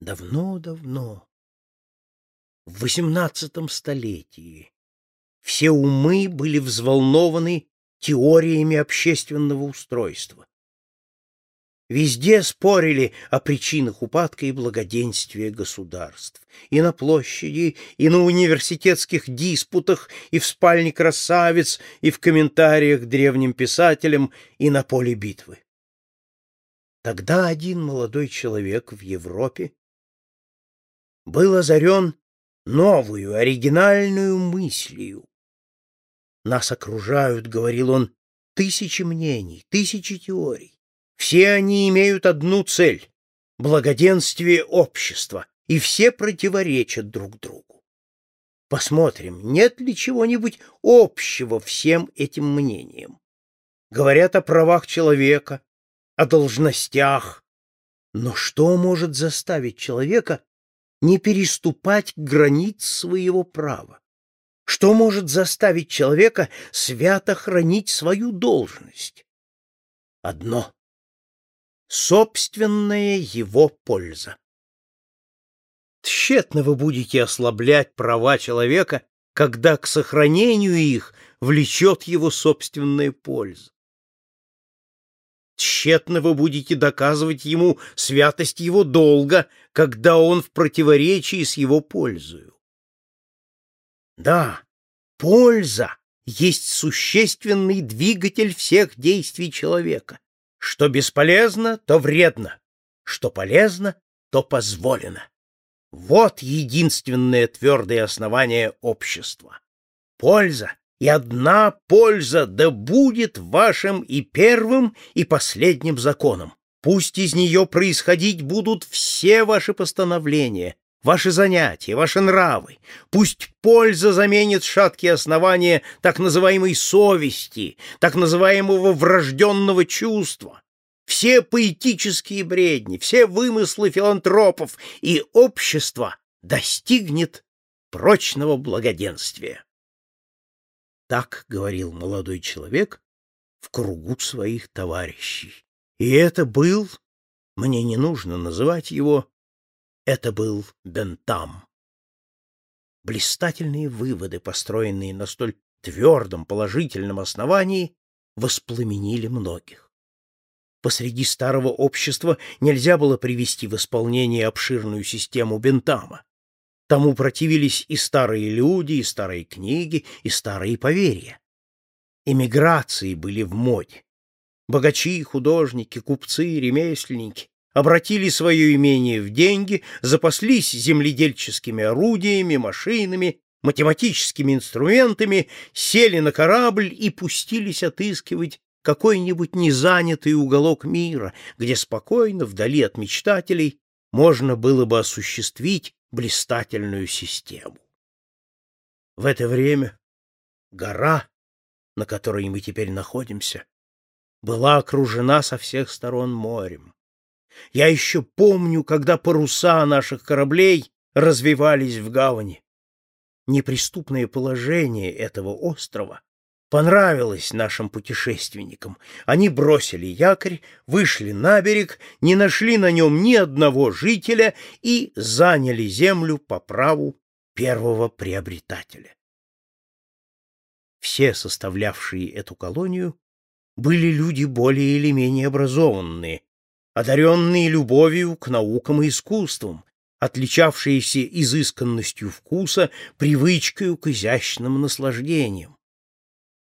Давно-давно, в XVIII столетии, все умы были взволнованы теориями общественного устройства. Везде спорили о причинах упадка и благоденствия государств. И на площади, и на университетских диспутах, и в спальне красавиц, и в комментариях древним писателям, и на поле битвы. Тогда один молодой человек в Европе был озарен новую, оригинальную мыслью. Нас окружают, — говорил он, — тысячи мнений, тысячи теорий. Все они имеют одну цель — благоденствие общества, и все противоречат друг другу. Посмотрим, нет ли чего-нибудь общего всем этим мнениям. Говорят о правах человека, о должностях. Но что может заставить человека не переступать границ своего права? Что может заставить человека свято хранить свою должность? Одно — собственная его польза. Тщетно вы будете ослаблять права человека, когда к сохранению их влечет его собственная польза. Тщетно вы будете доказывать ему святость его долга, когда он в противоречии с его пользою. Да, польза есть существенный двигатель всех действий человека. Что бесполезно, то вредно, что полезно, то позволено. Вот единственное твердое основание общества. Польза и одна польза да будет вашим и первым, и последним законом. Пусть из нее происходить будут все ваши постановления, ваши занятия, ваши нравы. Пусть польза заменит шаткие основания так называемой совести, так называемого врожденного чувства. Все поэтические бредни, все вымыслы филантропов и общество достигнет прочного благоденствия. Так говорил молодой человек в кругу своих товарищей. И это был, мне не нужно называть его, это был Бентам. Блистательные выводы, построенные на столь твердом положительном основании, воспламенили многих. Посреди старого общества нельзя было привести в исполнение обширную систему Бентама. Тому противились и старые люди, и старые книги, и старые поверья. Эмиграции были в моде. Богачи, художники, купцы, ремесленники обратили свое имение в деньги, запаслись земледельческими орудиями, машинами, математическими инструментами, сели на корабль и пустились отыскивать какой-нибудь незанятый уголок мира, где спокойно, вдали от мечтателей, можно было бы осуществить блистательную систему. В это время гора, на которой мы теперь находимся, была окружена со всех сторон морем. Я еще помню, когда паруса наших кораблей развивались в гавани. Неприступное положение этого острова понравилось нашим путешественникам. Они бросили якорь, вышли на берег, не нашли на нем ни одного жителя и заняли землю по праву первого приобретателя. Все составлявшие эту колонию были люди более или менее образованные, одаренные любовью к наукам и искусствам, отличавшиеся изысканностью вкуса, привычкой к изящным наслаждениям.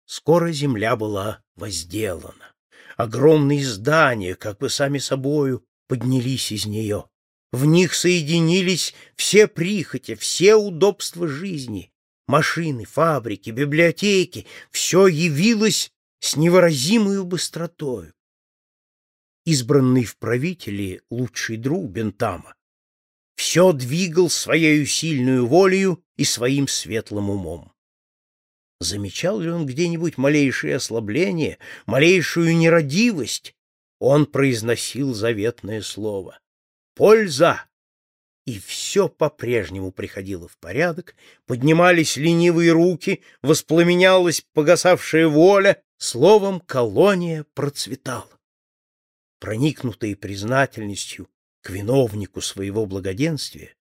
Скоро земля была возделана. Огромные здания, как бы сами собою, поднялись из нее. В них соединились все прихоти, все удобства жизни. Машины, фабрики, библиотеки — все явилось с невыразимой быстротою. Избранный в правители лучший друг Бентама все двигал своей сильную волею и своим светлым умом. Замечал ли он где-нибудь малейшее ослабление, малейшую нерадивость? Он произносил заветное слово. «Польза!» И все по-прежнему приходило в порядок, поднимались ленивые руки, воспламенялась погасавшая воля, словом, колония процветала. Проникнутые признательностью к виновнику своего благоденствия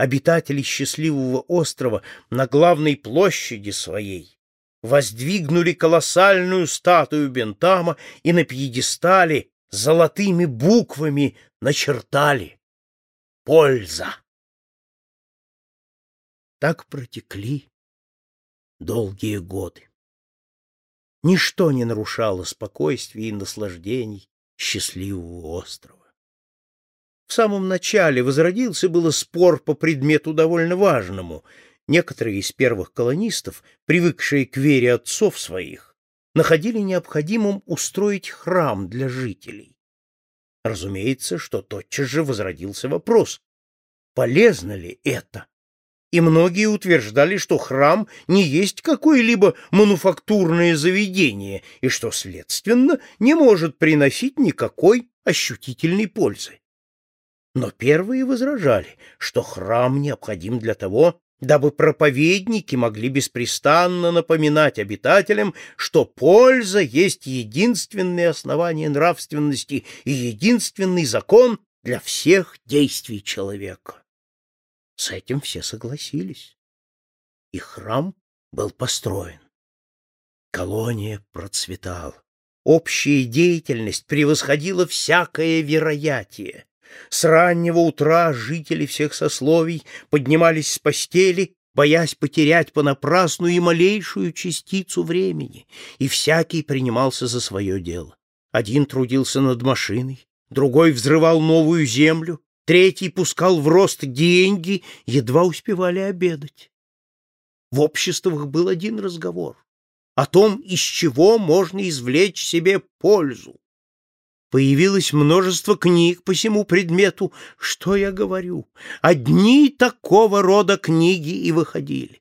обитатели счастливого острова на главной площади своей воздвигнули колоссальную статую Бентама и на пьедестале золотыми буквами начертали «Польза». Так протекли долгие годы. Ничто не нарушало спокойствия и наслаждений счастливого острова. В самом начале возродился было спор по предмету довольно важному. Некоторые из первых колонистов, привыкшие к вере отцов своих, находили необходимым устроить храм для жителей. Разумеется, что тотчас же возродился вопрос, полезно ли это? И многие утверждали, что храм не есть какое-либо мануфактурное заведение и что, следственно, не может приносить никакой ощутительной пользы. Но первые возражали, что храм необходим для того, дабы проповедники могли беспрестанно напоминать обитателям, что польза есть единственное основание нравственности и единственный закон для всех действий человека. С этим все согласились, и храм был построен. Колония процветала. Общая деятельность превосходила всякое вероятие. С раннего утра жители всех сословий поднимались с постели, боясь потерять понапрасну и малейшую частицу времени, и всякий принимался за свое дело. Один трудился над машиной, другой взрывал новую землю, третий пускал в рост деньги, едва успевали обедать. В обществах был один разговор о том, из чего можно извлечь себе пользу. Появилось множество книг по всему предмету. Что я говорю? Одни такого рода книги и выходили.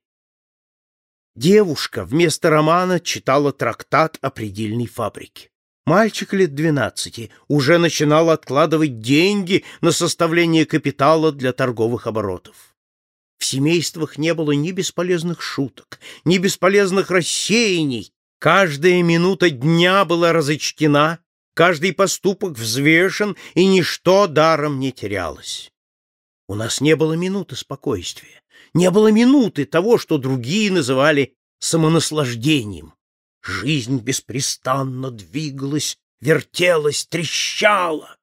Девушка вместо романа читала трактат о предельной фабрике. Мальчик лет двенадцати уже начинал откладывать деньги на составление капитала для торговых оборотов. В семействах не было ни бесполезных шуток, ни бесполезных рассеяний. Каждая минута дня была разочтена Каждый поступок взвешен, и ничто даром не терялось. У нас не было минуты спокойствия, не было минуты того, что другие называли самонаслаждением. Жизнь беспрестанно двигалась, вертелась, трещала.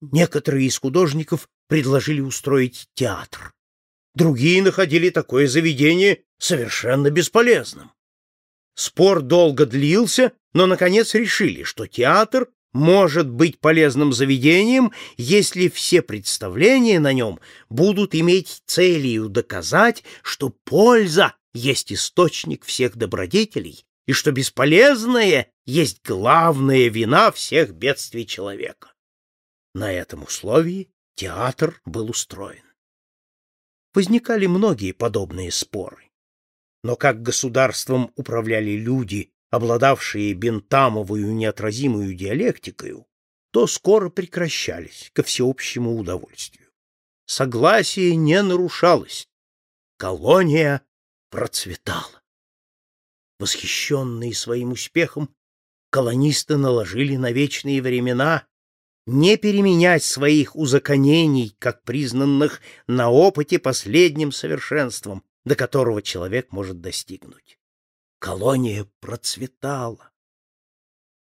Некоторые из художников предложили устроить театр. Другие находили такое заведение совершенно бесполезным. Спор долго длился, но, наконец, решили, что театр может быть полезным заведением, если все представления на нем будут иметь целью доказать, что польза есть источник всех добродетелей и что бесполезное есть главная вина всех бедствий человека. На этом условии театр был устроен. Возникали многие подобные споры. Но как государством управляли люди, обладавшие бентамовую неотразимую диалектикою, то скоро прекращались ко всеобщему удовольствию. Согласие не нарушалось. Колония процветала. Восхищенные своим успехом, колонисты наложили на вечные времена не переменять своих узаконений, как признанных на опыте последним совершенством, до которого человек может достигнуть. Колония процветала.